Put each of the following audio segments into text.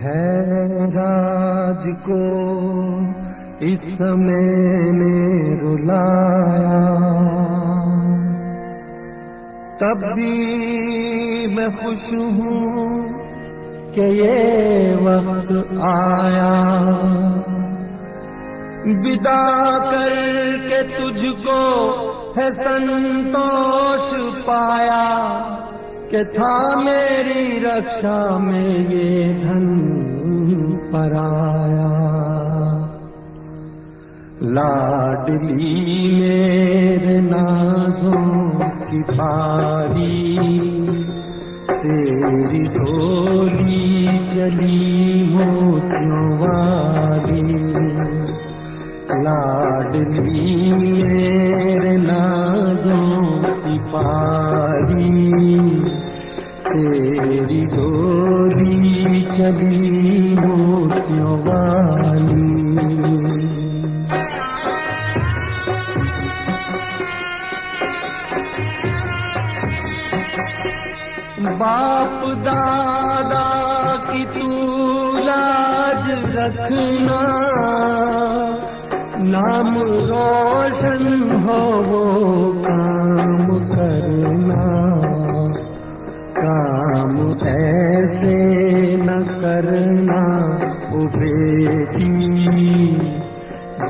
है राज को, इस समय ने रुलाया तब भी मैं खुश हूँ कि ये वक्त आया। विदा करके तुझको है संतोष पाया। मेरी रक्षा में ये धन पराया। लाडली तेरी डोली चली लाडली बाप दादा की तू लाज रखना, नाम रोशन हो वो काम करना। काम ऐसे न करना। ओ बेटी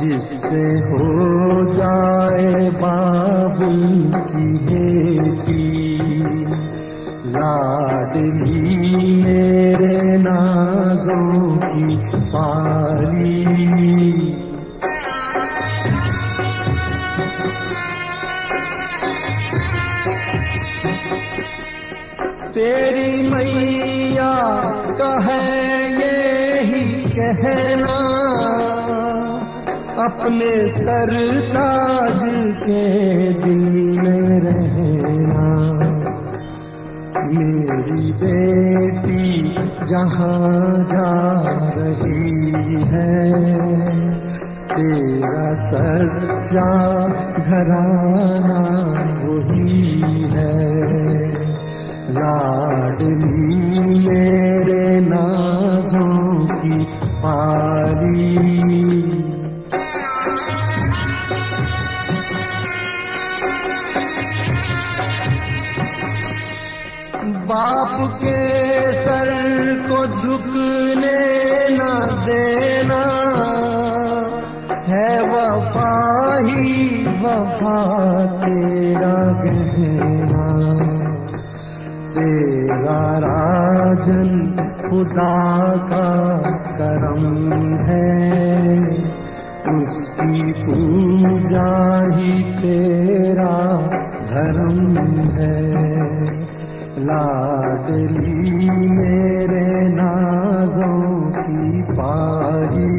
जिससे हो जाए बाबुल की हेती लाडली मेरे नाजों की पाली। तेरी मैया ये ही कहना, अपने सर ताज के दिल में रहना। मेरी बेटी जहाँ जा रही है, तेरा सच्चा घराना बाप के सर को देना है वफा वफा तेरा तेरा राजन खुदा का करम है। पूजा तेरा धर्म लाडली मेरे नाजों की पारी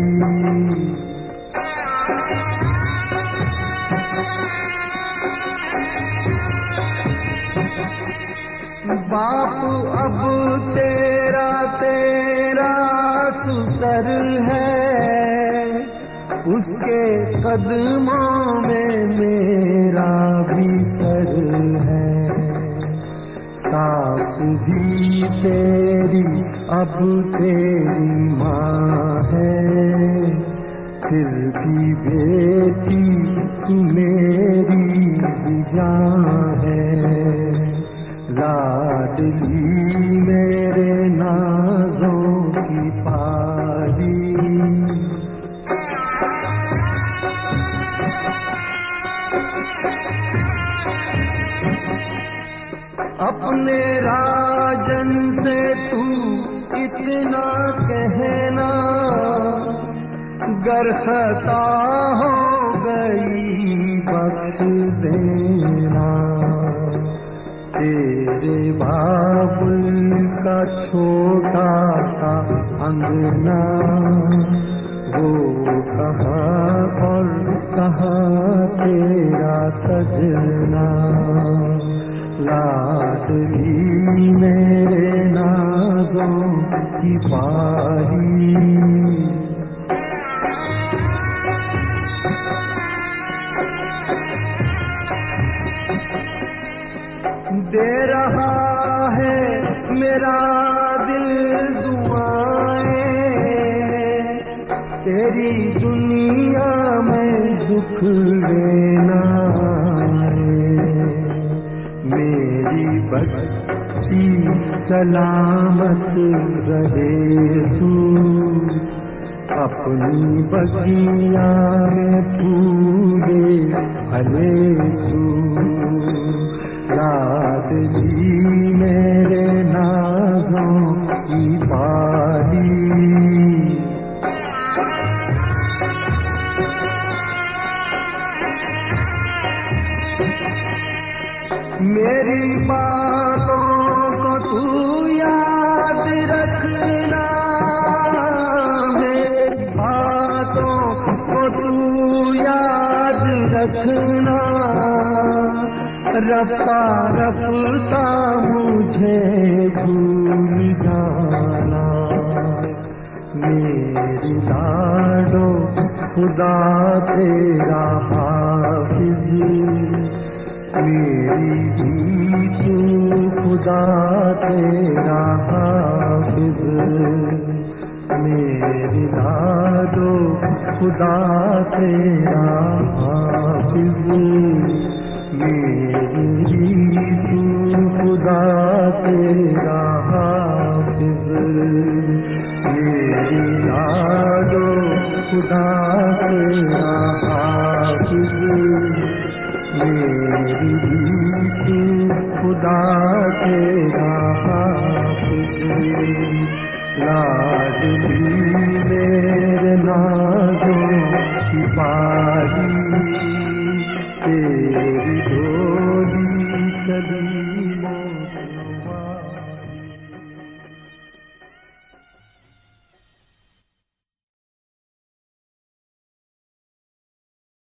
बाप, अब तेरा तेरा सुसर है। उसके कदमों में मेरा भी सर है। सास भी तेरी, अब तेरी माँ है। फिर भी बेटी, तू मेरी भी जान है। लाडली मेरे अपने राजन से तू इतना कहना गर खता हो गई बख्श देना। तेरे बाबुल का छोटा सा अंगना, वो कहाँ और कहाँ तेरा सजना। लाडली मेरे नाजों की पारी दे रहा है मेरा दिल दुआएँ, तेरी दुनिया में दुख लेना बच्ची सलामत रहे तू। अपनी बगिया में पूरे भले तू। रफ्ता रफ्ता मुझे भूल जाना। मेरी लाडो, खुदा तेरा हाफिज। मेरी भी तू खुदा तेरा हाफिज। मेरी लाडो, खुदा तेरा हाफिज। तू खुदा मेरी लाडो खुदा भी तू खुदा डोली चली